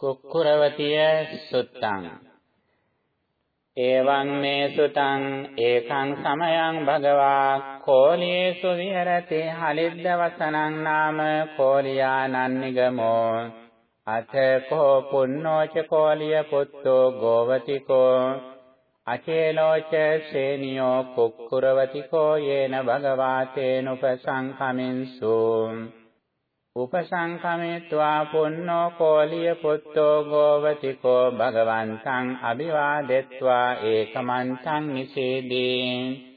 කුක්කුරවතිය සුත්තං. එවං මේ සුතං ඒකං සමයං භගවා කෝලියේසු විහෙරති හලිද්ද වසනං නාම කෝලියානන් නිගමෝ. අත කෝ පුන්නෝච කෝලිය පුත්තෝ ගෝවතිකෝ. අචේලෝච සේනියෝ කුක්කුරවතිකෝ යේන භගවාතේනුපසංකමින්සු උපසංකමේत्वा පුන්නෝ කෝලිය පුත්තෝ ගෝවතිකෝ භගවන්තං අභිවාදෙත්වා ඒකමන්තං නිසේදී.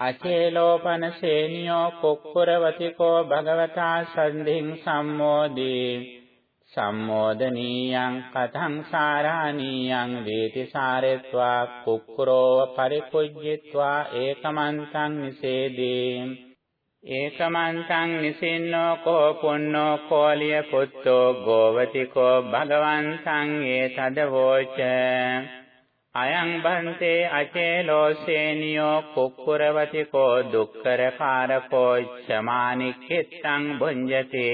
අචේලෝපන සේනියෝ කුක්කුරවතිකෝ භගවතා සන්ධින් සම්මෝදී. සම්මෝදනීයං කතං සාරාණීයං වේති සාරෙත්වා කුක්කුරෝව පරිපුජ්ජිත්වා ඒකමන්තං නිසේදී. ඒකමන්තං නිසින්නෝ කෝ පුන්නෝ කෝලිය පුත්තෝ ගෝවතිකෝ භගවන්තං ඒතදවෝච අයං බන්තේ අචේලෝසේනියෝ කුක්කුරවතිකෝ දුක්කරකාරකෝ චමානික්ඛිත්තං භුඤ්ජති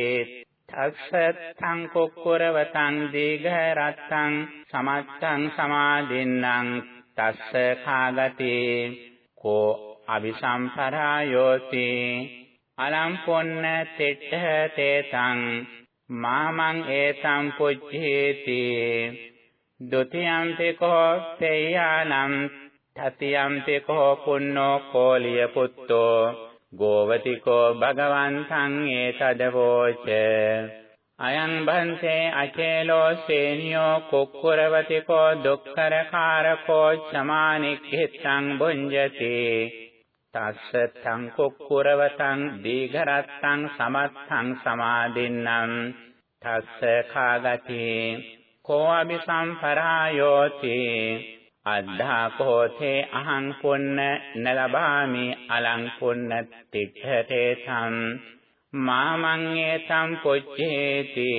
තස්සත්තං කුක්කුරවතං දීඝරත්තං සමත්තං සමාදින්නම් තස්ස කාගති කෝ අபிසම්පරායෝති අලම් පොන්න තෙට්ඨ තේතං මාමං ඒතං පුජ්ජේති। ဒ ුතියම්පි කෝ තේයානම් තතියම්පි කෝ පුන්නෝ කෝලිය පුත්තෝ। ගෝවතිකෝ භගවන්තං ඒතදවෝච අයං බන්තේ අචේලෝ සේනියෝ කුක්කුරවතිකෝ දුක්කරකාරකෝ චමානික්ඛිතං බුඤ්ජති තස්ස තං කුක්කුරවතං දීඝරත්තං සමත්තං සමාදින්නම්। තස්ස කාගති කෝ අபிසම්පරායෝති। අද්ධා කෝතේ අහං පුන්න නලබාමි අලං පුන්න තිඨතේ සම් මාමං ඒතම් පුච්චේති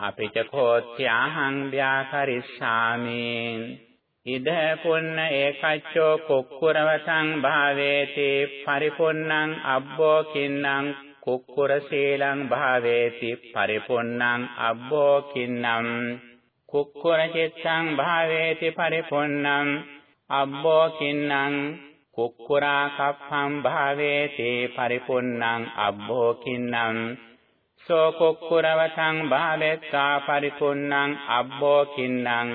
අපිට කෝත්‍යාහං ව්‍යාකරිස්සාමි। ඉද පුන්න ඒකච්චෝ කුක්කුරවතං භාවේති පරිපුන්නං අබ්බෝ කින්නම් කුක්කුර සීලං භාවේති පරිපුන්නං අබ්බෝ කින්නම් කුක්කුර චිත්තං භාවේති පරිපුන්නං අබ්බෝ කින්නම් කුක්කුරා කප්පං භාවේති පරිපුන්නං අබ්බෝ කින්නම් සෝ කුක්කුරවතං භාවෙත්තා පරිපුන්නං අබ්බෝ කින්නම්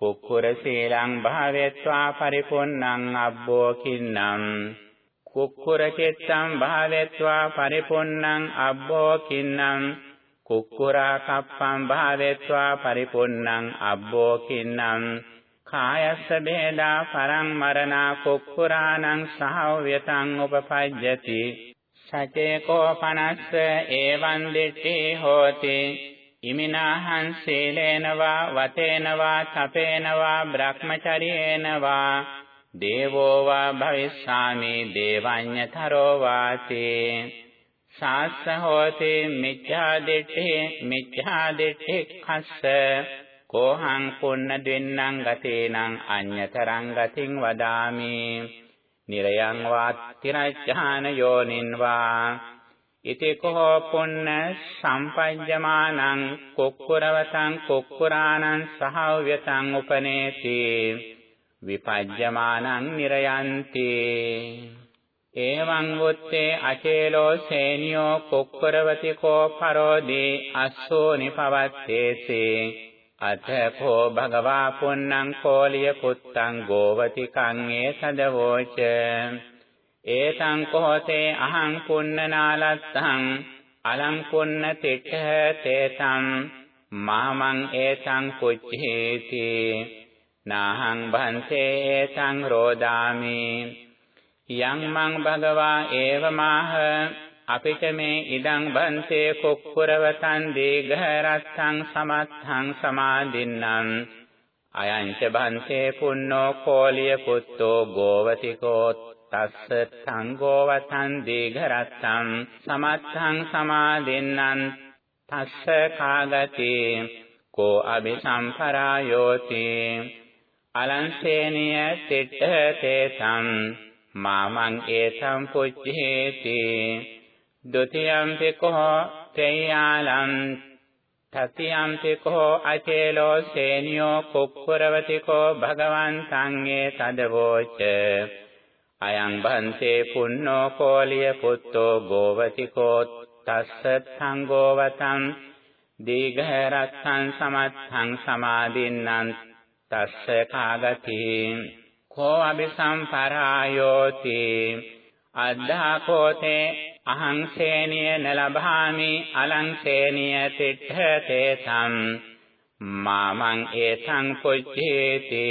කුක්කුර සීලං භාවෙත්වා පරිපුන්නං අබ්බෝ කින්නම් කුක්කුර චිත්තං භාවෙත්වා පරිපුන්නං අබ්බෝ කින්නම් කුක්කුරා කප්පං භාවෙත්වා පරිපුන්නං අබ්බෝ කින්නම් කායස්ස බේදා පරං මරණා කුක්කුරාණං සහව්‍යතං උපපජ්ජති. සචේ කෝපනස්ස ඒවං දිට්ඨි හෝති. ඉමිනාහං සීලේන වා වතේන වා තපේන වා බ්‍රහ්මචර්යේන වා දේවෝ වා භවිස්සාමි දේවඤ්ඤතරෝ වාති සාස්ස හෝති මිච්ඡා දිට්ඨි මිච්ඡා දිට්ඨි khස්ස කෝහං පුන්න දෙන්නං ගතේනං අඤ්‍යතරං ගතින් වදාමි. නිරයං වා තිරච්ඡාන යෝනින් වා ඉති කෝ පුන්න සම්පජ්ජමානං කුක්කුරවතං කුක්කුරාණං සහව්‍යතං උපනේති විපජ්ජමානං නිරයන්ති එවං උත්තේ අචේලෝ සේනියෝ කුක්කුරවති කෝ පරෝදී අස්සෝ නිපවත්තේසේ අතකෝ භගවා පුන්නං කෝලිය පුත්තං ගෝවතිකං ඒ සදවෝච ඒතං කොහොතේ අහං පුන්නනාලත්තං අලං පුන්න තිට්ඨ තේතං මාමං ඒතං කුච්චේති නාහං භන්තේ ඒතං රෝදාමි. යං මං භගවා ඒවමාහ අපිට මේ ඉදං බන්තේ කුක්කුරවතං දීඝරත්තං සමත්තං සමාදින්නම්. අයංච බන්තේ පුන්නෝ කෝලිය පුත්තෝ ගෝවතිකෝ තස්ස සංඝෝවතං දීඝරත්තං සමත්තං සමාදින්නං තස්ස කාගති කෝ අபிසම්පරායෝති අලංසේනිය තිට්ඨ තේසං මාමං ඒසං පුච්චේති ဒ ුතියම්පි කෝ තේයාලං තතියම්පිකෝ අචේලෝ සේනියෝ කුක්කුරවතිකෝ භගවන්තං ඒ තදවෝච අයං බන්තේ පුන්නෝ කෝලිය පුත්තෝ ගෝවතිකෝ තස්ස සංගෝවතං දීඝරත්තං සමත්තං සමාදින්නං තස්ස කාගති කෝ අபிසම්පරායෝති අද්ධා කෝතේ අහං සේනිය නලභාමි අලං සේනිය තිට්ඨතේ සම් මාමං ඒතං පුච්චේති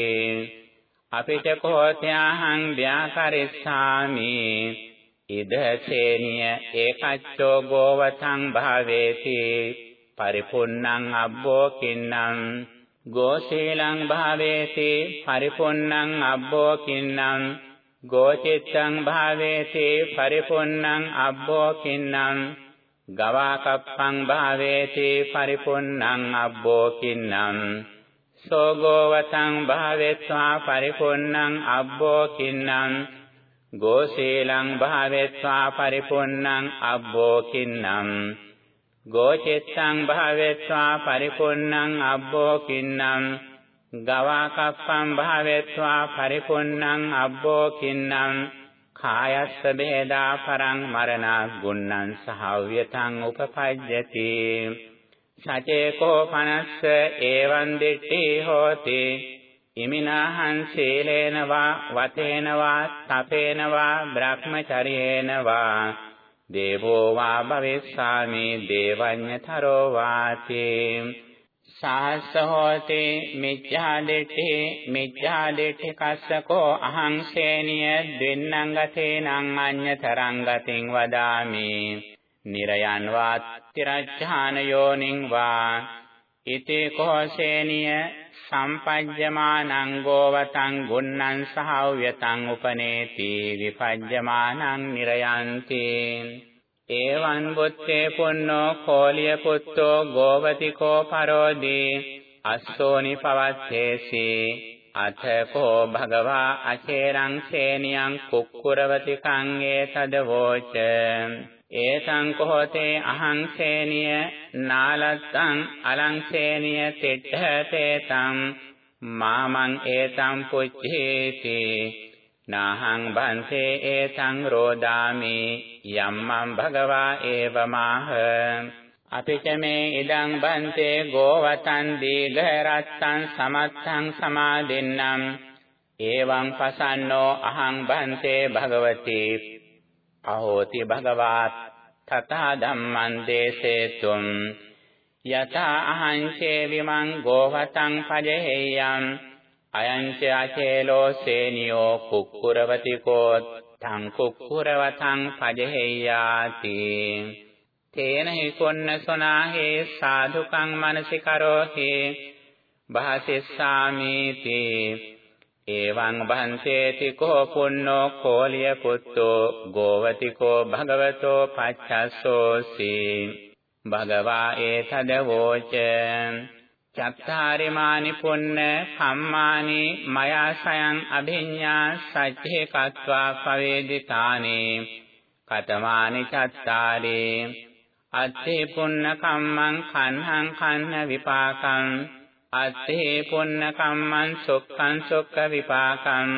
අපිට කෝත්‍යාහං ව්‍යාකරිස්සාමි. ඉද සේනිය ඒකච්චෝ ගෝවතං භාවේති. පරිපුන්නං අබ්බෝ කින්නම්. ගෝශීලං භාවේති. පරිපුන්නං අබ්බෝ කින්නම්. ගෝචිත්තං භාවේති. පරිපුන්නං අබ්බෝ කින්නම්. ගවාකප්පං භාවේති. පරිපුන්නං අබ්බෝ කින්නම්. සෝගෝවතං භාවෙත්වා පරිපුන්නං අබ්බෝ කින්නම් ගෝසීලං භාවෙත්වා පරිපුන්නං අබ්බෝ කින්නම් ගෝචිත්තං භාවෙත්වා පරිපුන්නං අබ්බෝ කින්නම් ගවාකප්පං භාවෙත්වා පරිපුන්නං අබ්බෝ කින්නම් කායස්ස බේදා පරං මරණා ගුණං සහව්‍යතං උපපජ්ජති සචේකෝ පනස්ස එවං දිට්ඨි හෝති. ඉමිනාහං සීලේන වා වතේන වා තපේන වා බ්‍රහ්මචර්යේන වා දේවෝ වා භවිස්සාමි දේවඤ්ඤතරෝ වාති. සාස්ස හෝති මිච්ඡා දිට්ඨි මිච්ඡා දිට්ඨි කස්සකෝ අහං සේනිය දෙන්නං ගතේනං අඤ්ඤතරං ගතින් වදාමි. නිරයන් වා තිරච්ඡාන යෝනින් වා ඉති කෝසේනිය සම්පජ්ජමානං ගෝවතං ගුන්නං සහව්‍යතං උපනේති විපජ්ජමානං නිරයන්ති ඒවං බුත්තේ පුන්නෝ කෝලිය පුත්තෝ ගෝවතිකෝ පරෝදී අස්සෝනි පවත්තේසි අතකෝ භගවා අචේරං සේනියං කුක්කුරවතිකං ඒතදවෝච ඒතං කොහොතේ අහං සේනිය නාලත්තං අලං සේනිය තිට්ඨතේ තං මාමං ඒතං පුච්චේති නාහං භන්සේ ඒතං රෝදාමි යම්මං භගවා ඒවමාහ අපිච මේ ඉදං බන්තේ ගෝවතං දීඝරත්තං සමත්තං සමාදින්නම්. එවං පසන්නෝ අහං බන්තේ භගවති. අහෝති භගවාත් තථා ධම්මං දේසේතුම්. යතා අහං සේවිමං ගෝවතං පජහෙය්‍යං අයංච අචේලෝ සේනියෝ කුක්කුරවතිකෝ තං කුක්කුරවතං පජහෙය්‍යාති තේන හිකොන්න සොනාහේ සාදුකං මනසිකරෝහි. භාසිස්සාමීති. එවං භන්තේති කෝ පුන්නෝ කෝලිය පුත්තෝ ගෝවතිකෝ භගවතෝ පච්චස්සෝසි භගවා ඒතදවෝච චත්තාරිමානි පුන්න කම්මානි මයා සයං අභිඤ්ඤා සච්චේ කତ୍වා පවේදිතානි කතමානි චත්තාරි අත්තේ පුන්න කම්මං කන්හං කන්න විපාකං අත්තේ පුන්න කම්මං සොක්ඛං සොක්ඛ විපාකං.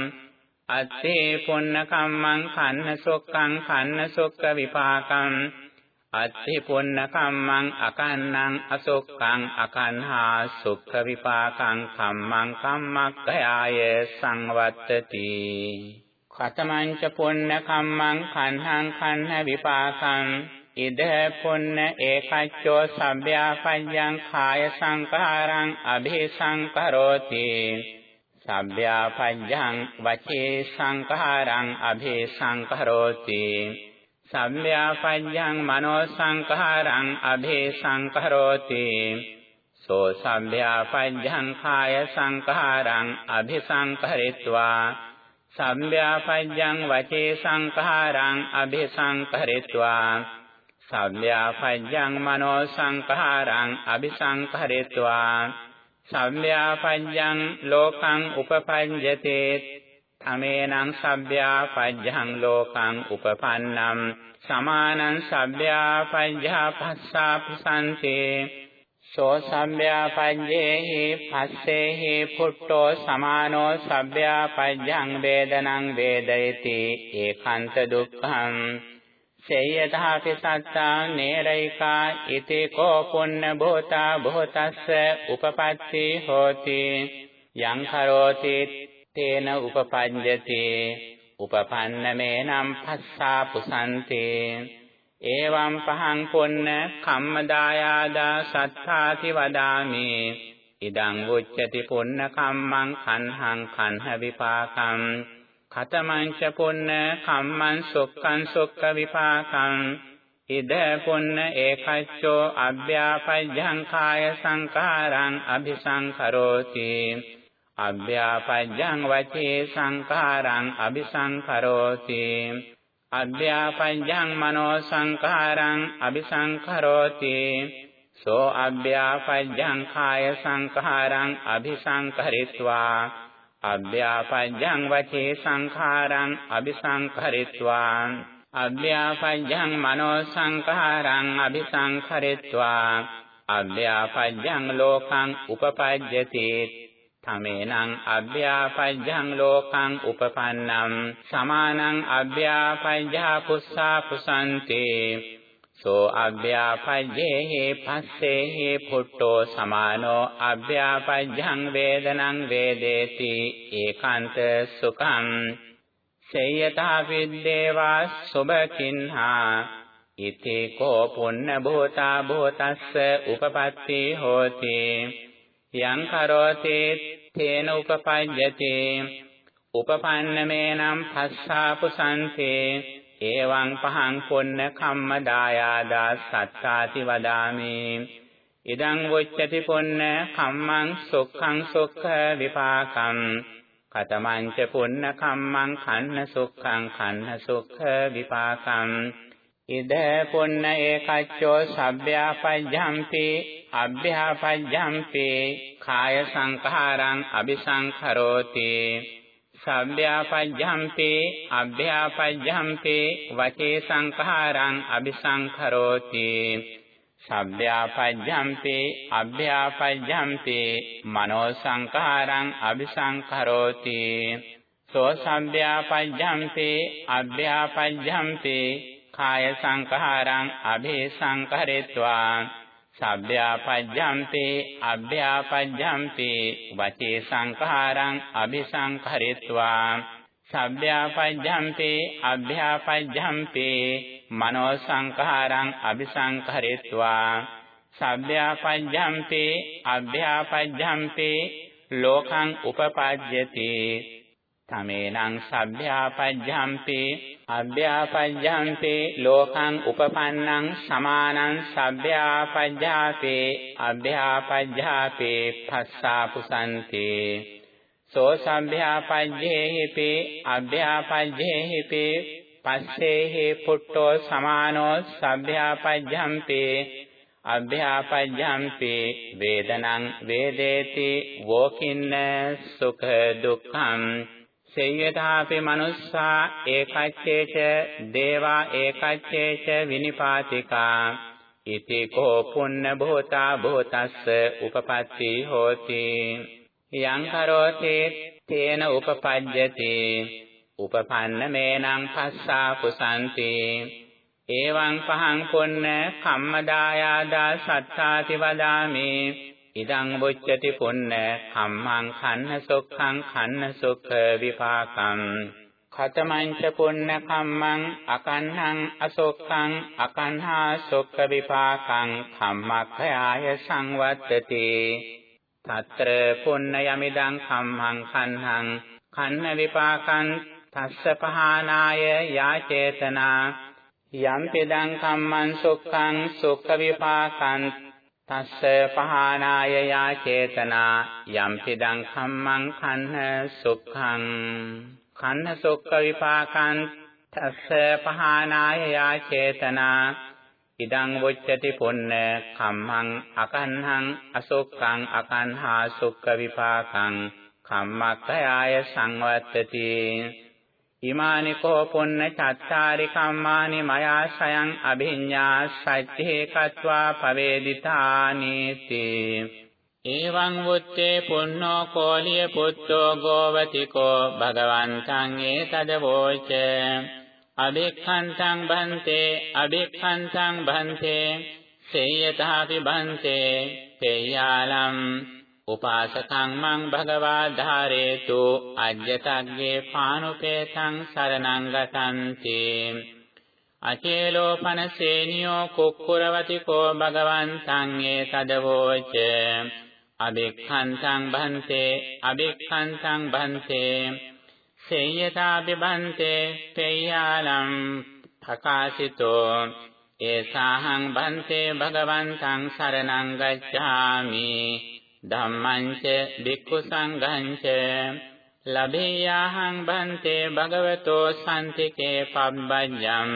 අත්තේ පුන්න කම්මං කන්න සොක්ඛං කන්න සොක්ඛ විපාකං. අත්ථි පුන්න කම්මං අකන්නං අසොක්ඛං අකන්හා සුඛ විපාකං කම්මං කම්මක්ඛයාය සංවත්තති. කතමංච පුන්න කම්මං කන්හං කන්න විපාකං. ඉද පුන්න ඒකච්චෝ සබ්භ්‍යාපඤ්ඤං කාය සංඛාරං අභිසංකරෝති. සබ්භ්‍යාපඤ්ඤං වචේ සංඛාරං අභිසංකරෝති. සම්භ්‍යාපඤ්ඤං මනෝ සංඛාරං අභේ සංකරෝති සෝ සම්භ්‍යාපඤ්ඤං කාය සංඛාරං අභිසංකරිත්වා. සම්භ්‍යාපඤ්ඤං වචේ සංඛාරං අභිසංකරිත්වා. සම්භ්‍යාපඤ්ඤං මනෝ සංඛාරං අභිසංකරිත්වා සම්භ්‍යාපඤ්ඤං ලෝකං උපපඤ්ඤතේ තමේනං සබ්භ්‍යා පජ්ජං ලෝකං උපපන්නම් සමානං සබ්භ්‍යා පජ්ජා පස්සා පුසන්තේ සෝ සම්භ්‍යාපඤ්ඤේහි පස්සේහි පුට්ටෝ සමානෝ සම්භ්‍යාපඤ්ඤං වේදනං වේදයති ඒකාන්ත දුක්ඛං සේයථාපි සත්තා නේරයිකා ඉති කෝ පුන්න භූතා භූතස්ස උපපත්ති හෝති. යං කරෝති තේන උපපඤ්ඤති උපපන්නමේනම් පස්සා පුසන්තේ. එවං පහං පුන්න කම්මදායාදා සත්තාති වදාමි. ඉදං උච්චති පුන්න කම්මං කන්හං කන්හ විපාකං කතමංච පුන්න කම්මං සොක්ඛං සොක්ඛ විපාකං ඉද පුන්න ඒකච්ඡෝ අභ්‍යාපජ්ජං කාය සංඛාරං අபிසංකරෝති අභ්‍යාපජ්ජං වචේ සංඛාරං අபிසංකරෝති අභ්‍යාපජ්ජං මනෝ සංඛාරං අபிසංකරෝති සෝ අභ්‍යාපජ්ජං කාය සංඛාරං අபிසංකරිත්වා අභ්‍යාපඤ්ඤං වචේ සංඛාරං අபிසංඛරිත්වා। අභ්‍යාපඤ්ඤං මනෝ සංඛාරං අபிසංඛරිත්වා। අභ්‍යාපඤ්ඤං ලෝකං උපපජ්ජති। තමේනං අභ්‍යාපජ්ජං ලෝකං උපපන්නම් සමානං අභ්‍යාපජ්ජා පුස්සා පුසන්තේ। සෝ අභ්‍යාපජ්ජේහි පස්සේහි පුට්ටෝ සමානෝ අභ්‍යාපජ්ජං වේදනං වේදේති ඒකාන්ත සුඛං සේයතා විද්දේවා සුභකින්හා ඉති කෝ පුන්න භූතා භූතස්ස උපපත්ති හෝති යං කරෝති තේන උපපඤ්ඤති උපපන්නමේනම් පස්සාපුසන්තේ එවං පහං පුන්න කම්මදායාදා සත්තාති වදාමි. ඉදං වොච්චති පුන්න කම්මං සුක්ඛං සුක්ඛ විපාකං. කතමං ච පුන්න කම්මං කන්න සුක්ඛං කන්න සුක්ඛ විපාකං. ඉද පුන්න ඒකච්චෝ සබ්භ්‍යාපජ්ජම්පි අභ්‍යාපජ්ජම්පි කාය සංඛාරං අபிසංඛරෝති. සබ්භ්‍යාපජ්ජම්පි අභ්‍යාපජ්ජම්පි වචේ සංඛාරං අபிසංඛරෝති සබ්භ්‍යාපජ්ජම්පි අභ්‍යාපජ්ජම්පි මනෝ සංඛාරං අபிසංඛරෝති සෝ සබ්භ්‍යාපජ්ජම්පි අභ්‍යාපජ්ජම්පි කාය සංඛාරං අභේසංකරෙත්වා සබ්භ්‍යාපජ්ජම්පි අභ්‍යාපජ්ජම්පි වචේ සංඛාරං අභිසංකරෙත්වා සබ්භ්‍යාපජ්ජම්පි අභ්‍යාපජ්ජම්පි මනෝ සංඛාරං අභිසංකරෙත්වා සබ්භ්‍යාපජ්ජම්පි අභ්‍යාපජ්ජම්පි ලෝකං උපපජ්ජති තමේනං සබ්භ්‍යාපජ්ජම්පි අභ්‍යාපජ්ජම්පි ලෝකං උපපන්නං සමානං සබ්භ්‍යාපජ්ජාපි අභ්‍යාපජ්ජාපි පස්සාපුසන්ති සෝ සබ්භ්‍යාපජ්ජේහිපි අභ්‍යාපජ්ජේහිපි පස්සේහි පුට්ටෝ සමානෝ සබ්භ්‍යාපජ්ජම්පි අභ්‍යාපජ්ජම්පි වේදනං වේදේති වෝකින්න සුඛ දුක්ඛං සේයතාපි මනුස්සා ඒකච්චේච දේවා ඒකච්චේච විනිපාතිකා. ඉති කෝ පුන්න භූතා භූතස්ස උපපත්ති හෝති. යං කරෝති තේන උපපජ්ජති. උපපන්න මේනං පස්සා කුසන්ති. එවං පහං පුන්න කම්මදායාදා සත්තාති වදාමි. ඉදං වොච්චති පුන්න කම්මං කන්න සොක්ඛං කන්න සොක්ඛ විපාකං। ඛතමං ච පුන්න කම්මං අකන්නං අසොක්ඛං අකන්හා සොක්ඛ විපාකං කම්මක්ඛයාය සංවත්තති। తත්‍ර පුන්න යමිදං කම්මං කන්හං කන්න විපාකං තස්ස පහනාය යාචේතනා। යම් පෙදං කම්මං සොක්ඛං සොක්ඛ විපාකං තස්ස පහනාය යා චේතනා යම් පිදං කම්මං කන්න සුඛං। කන්න සුඛ විපාකං තස්ස පහනාය යා චේතනා। ඉදං වොච්චති පුන්න කම්මං අකන්හං අසුඛං අකන්හා සුඛ විපාකං। කම්මක්ඛයාය සංවත්තති। ඉමානි කෝ පුන්න චත්තාරි කම්මානි මයා සයං අභිඤ්ඤා සච්චේ කତ୍වා පවේදිතානීති එවං වුත්තේ පුන්නෝ කෝලිය පුත්තෝ ගෝවතිකෝ භගවන්තං ඒතදවෝච අබික්ඛන්තං භන්තේ අබික්ඛන්තං භන්තේ සේයතාපි භන්තේ තේයාලම් උපාසකං මං භගවා ධාරේතු අජ්ජතග්ගේ පානුපේතං සරණං ගතන්ති. අචේලෝපන සේනියෝ කුක්කුරවති කෝ භගවන්තං ඒ තදවෝච අබික්ඛන්තං භන්තේ අබික්ඛන්තං භන්තේ සේයතාපි භන්තේ තේයාලම් ප්‍රකාශිතෝ. ඒසාහං භන්තේ භගවන්තං සරණං ගච්ඡාමි. ධම්මං ච භික්ඛු සංඝං ච ලබේයාහං බන්තේ භගවතෝ සම්තිකේ පබ්බජ්ජං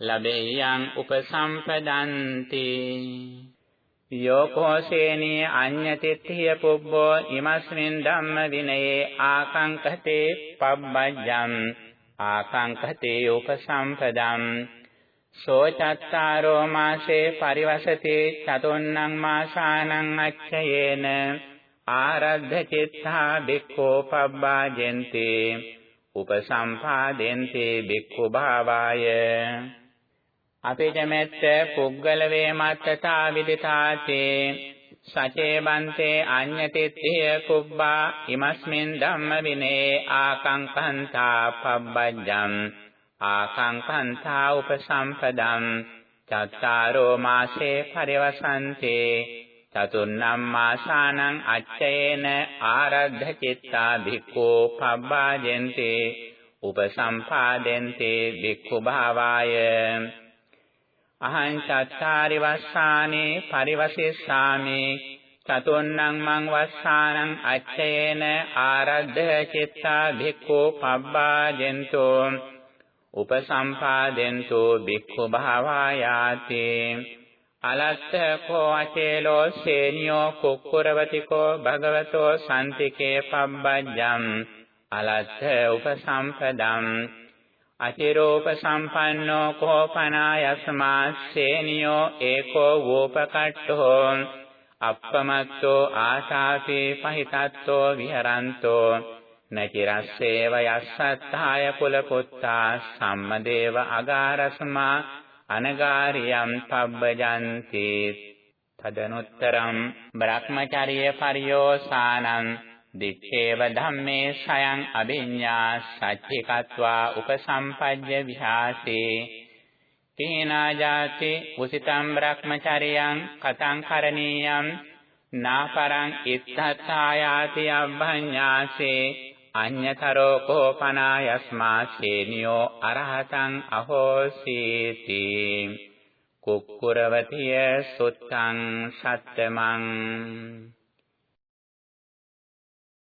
ලබේයං උපසම්පදන්ති යෝකෝසේනී අඤ්ඤතිත්ථිය පුබ්බෝ ඉමස්මින් ධම්ම විනයේ ආකංකතේ පබ්බජ්ජං ආකංකතේ උපසම්පදං සෝචත්තාරෝ මාසේ පරිවසති චතුන්නං මාසානං අච්ඡයේන ආරද්ධ චිත්තා බික්ඛෝ පබ්බාජෙන්ති උපසම්පාදෙන්ති බික්ඛු භාවාය අපේජමෙත්ත පුග්ගල වේමත්තතා විදිතාතේ සචේ බන්තේ අඤ්ඤතිත්ථිය කුබ්බා ඉමස්මින් ධම්ම විනේ ආකංකන්තා පබ්බජ්ජං ආකංකන්තා උපසම්පදං චත්තාරෝ මාසේ පරිවසන්තේ චතුන්නම් මාසානං අච්චයේන ආරද්ධ චිත්තා භික්ඛෝ පබ්බාජෙන්තේ උපසම්පාදෙන්තේ භික්ඛු භාවාය අහං චත්තාරි වස්සානේ පරිවසෙස්සාමි චතුන්නම් මං වස්සානං අච්චයේන ආරද්ධ චිත්තා භික්ඛෝ පබ්බාජෙන්තෝ උපසම්පාදෙන්තෝ භික්ඛු භාවායාති. අලත්ත කෝ අචේලෝ සේනියෝ කුක්කුරවතිකෝ භගවතෝ සම්තිකේ පබ්බජ්ජම් අලත්ත උපසම්පදම් අචිරෝප සම්පන්නෝ කෝපනායස්මා සේනියෝ ඒකෝ වූපකට්ඨෝ. අප්පමත්තෝ ආශාපේ පහිතත්තෝ විහරන්තෝ. නචිරස්සේව යස්සත්තාය කුල පුත්තා සම්මදේව අගාරස්මා අනගාරියම් පබ්බජන්ති. තදනුත්තරම් බ්‍රහ්මචර්ය පරියෝසානං දිත්තේව ධම්මේ සයං අභිඤ්ඤා සච්චිකत्वा උපසම්පජ්ජ විහාසේ. තේනාජාති උසිතම් බ්‍රහ්මචර්යං කතං කරණීයම් නාපරං ඉත්තත්තායාති අබ්බඤ්ඤාසේ අඤ්ඤතරෝ කෝපනා යස්මා සේනියෝ අරහතං අහෝසීති. කුක්කුරවතිය සුත්තං සත්තමං